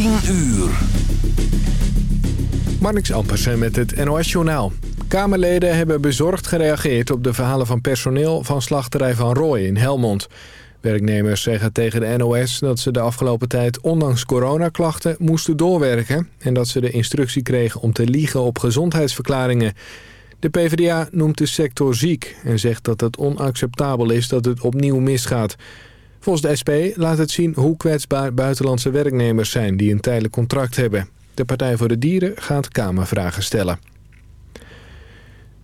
10 uur. Marnix Ampersen met het NOS-journaal. Kamerleden hebben bezorgd gereageerd op de verhalen van personeel van slachterij Van Rooij in Helmond. Werknemers zeggen tegen de NOS dat ze de afgelopen tijd ondanks coronaklachten moesten doorwerken... en dat ze de instructie kregen om te liegen op gezondheidsverklaringen. De PvdA noemt de sector ziek en zegt dat het onacceptabel is dat het opnieuw misgaat. Volgens de SP laat het zien hoe kwetsbaar buitenlandse werknemers zijn die een tijdelijk contract hebben. De Partij voor de Dieren gaat Kamervragen stellen.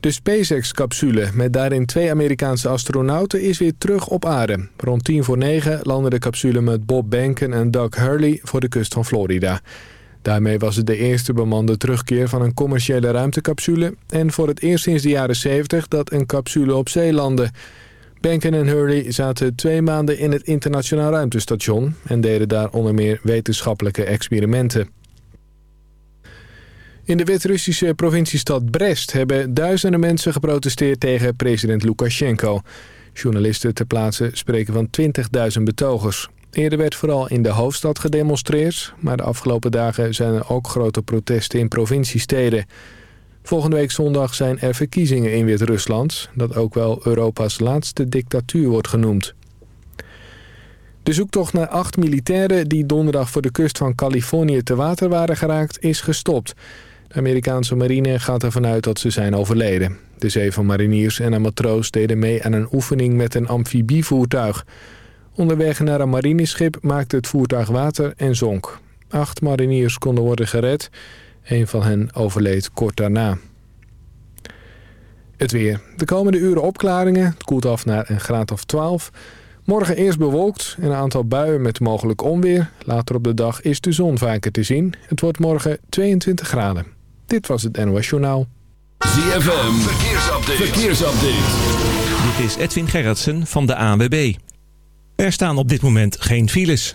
De SpaceX-capsule met daarin twee Amerikaanse astronauten is weer terug op aarde. Rond tien voor negen landde de capsule met Bob Behnken en Doug Hurley voor de kust van Florida. Daarmee was het de eerste bemande terugkeer van een commerciële ruimtecapsule... en voor het eerst sinds de jaren 70 dat een capsule op zee landde. Behnken en Hurley zaten twee maanden in het internationaal ruimtestation... en deden daar onder meer wetenschappelijke experimenten. In de Wit-Russische provinciestad Brest hebben duizenden mensen geprotesteerd tegen president Lukashenko. Journalisten ter plaatse spreken van 20.000 betogers. Eerder werd vooral in de hoofdstad gedemonstreerd, maar de afgelopen dagen zijn er ook grote protesten in provinciesteden. Volgende week zondag zijn er verkiezingen in Wit-Rusland, dat ook wel Europa's laatste dictatuur wordt genoemd. De zoektocht naar acht militairen die donderdag voor de kust van Californië te water waren geraakt is gestopt. De Amerikaanse marine gaat ervan uit dat ze zijn overleden. De zeven mariniers en een matroos deden mee aan een oefening met een amfibievoertuig. Onderweg naar een marineschip maakte het voertuig water en zonk. Acht mariniers konden worden gered. Een van hen overleed kort daarna. Het weer. De komende uren opklaringen. Het koelt af naar een graad of 12. Morgen eerst bewolkt en een aantal buien met mogelijk onweer. Later op de dag is de zon vaker te zien. Het wordt morgen 22 graden. Dit was het NOS Journaal. ZFM, verkeersupdate. verkeersupdate. Dit is Edwin Gerritsen van de ANWB. Er staan op dit moment geen files.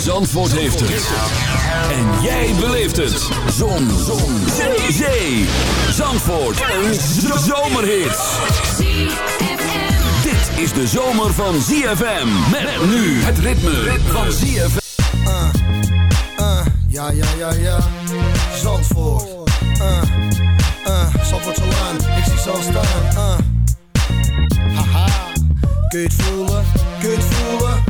Zandvoort heeft het. En jij beleeft het. Zon. Zon. Zee. Zee. Zandvoort. Een zomerhit. Dit is de zomer van ZFM. Met nu het ritme van ZFM. Uh, uh, ja, ja, ja, ja. Zandvoort. Uh, uh, Zandvoort zo aan. Ik zie al staan. Uh. Haha. Kun je het voelen? Kun je het voelen?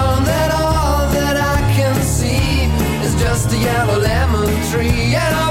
a yellow lemon tree. And I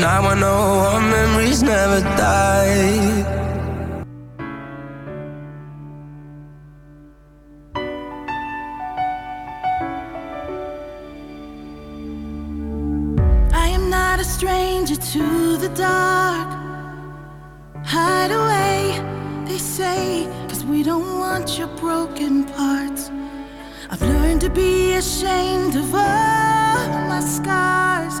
Now I know our memories never die. I am not a stranger to the dark. Hide away, they say, cause we don't want your broken parts. I've learned to be ashamed of all my scars.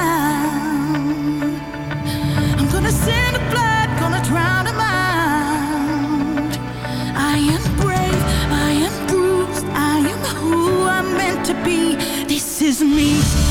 to be. This is me.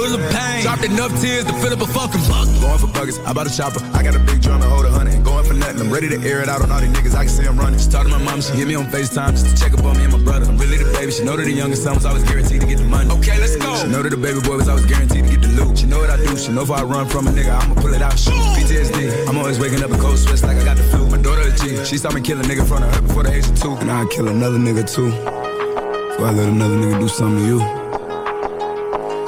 Full of pain, dropped enough tears to fill up a fucking bucket. Going for buckets, I bought a chopper. I got a big drum to hold a hundred. Going for nothing, I'm ready to air it out on all these niggas. I can see I'm running. Just talk to my mom, she hit me on FaceTime just to check up on me and my brother. I'm really the baby, she know that the youngest son was always guaranteed to get the money. Okay, let's go. She know that the baby boy was always guaranteed to get the loot. She know what I do, she know if I run from a nigga, I'ma pull it out. Shoot. PTSD, I'm always waking up in cold sweats like I got the flu. My daughter a G, she saw me kill a nigga in front of her before the age of two. And I'd kill another nigga too. Before I let another nigga do something to you.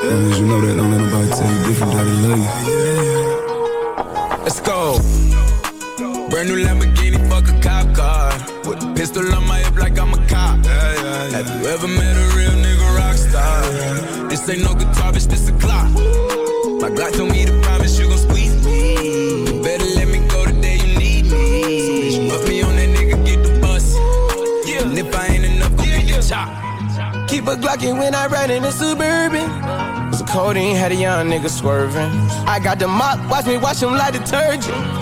Long as you know that, don't let nobody tell you different that I love you. Let's go. Brand new Lamborghini, fuck a cop car. With a pistol on my hip like I'm a cop. Have you ever met a real nigga rock star? This ain't no guitar, bitch, this a clock. My Glock told me to promise you gon' squeeze me. Better let me go the day you need me. So put me on that nigga, get the bus. Yeah. And if I ain't enough, go get the chop. Keep a Glockin' when I ride in a Suburban. Codeine, had a young nigga swerving. I got the mop, watch me wash him like detergent.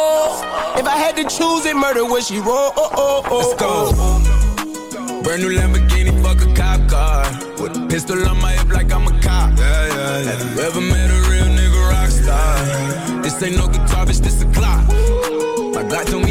If I had to choose it, murder would she roll? Oh, oh, oh, Let's go. Brand new Lamborghini, fuck a cop car. With a pistol on my hip like I'm a cop. Yeah, yeah, yeah. Have you ever met a real nigga rock star? This ain't no guitar, bitch, this a clock. My God told me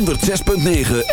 106.9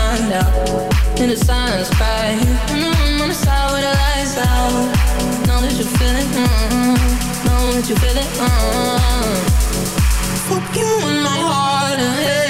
find out in the silence by mm, mm-hmm, on the side where the lights out. Know that you feel it, mm, know that you feel it. Mm. Hope you in my heart and head.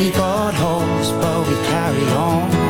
we got holes, but we carry on.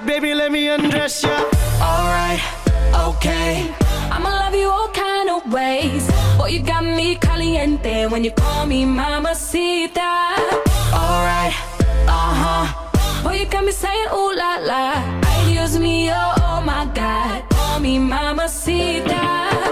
Baby, let me undress ya. Alright, okay. I'ma love you all kind of ways. Boy, you got me caliente when you call me mamacita. Alright, uh huh. Boy, you got me saying ooh la la. Ay Dios mío, oh my God. Call me mamacita.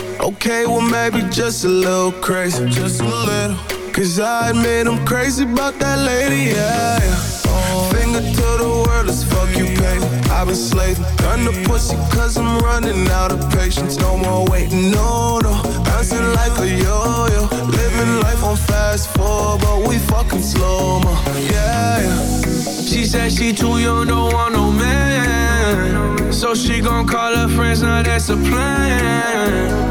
Okay, well maybe just a little crazy. Just a little. Cause I admit I'm crazy about that lady, yeah. yeah. Finger to the world as fuck you pay. I've been slaving, the pussy cause I'm running out of patience. No more waiting, no, no. Bouncing like a yo-yo. Living life on fast forward, but we fucking slow mo. Yeah, yeah. She said she too young, don't want no man. So she gon' call her friends, now that's a plan.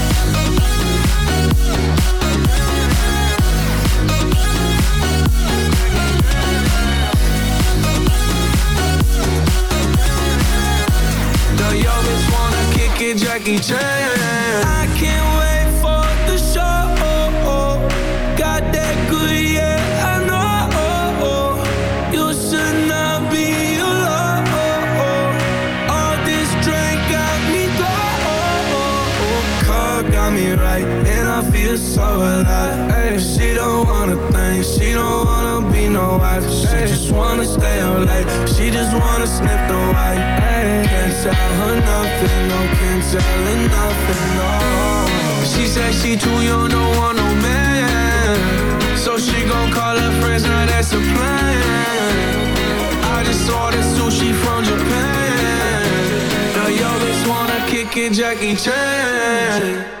I can't wait for the show. Got that good, yeah, I know. You should not be alone. All this drink got me. Car got me right, and I feel so alive. Ay, she don't wanna think, she don't wanna be no wife. She just wanna stay up late, she just wanna sniff the white. Tell her nothing, no, can't tell her nothing, no. She said she too young, don't want no man. So she gon' call her friends, now that's a plan. I just ordered sushi from Japan. Now yo bitch wanna kick it, Jackie Chan.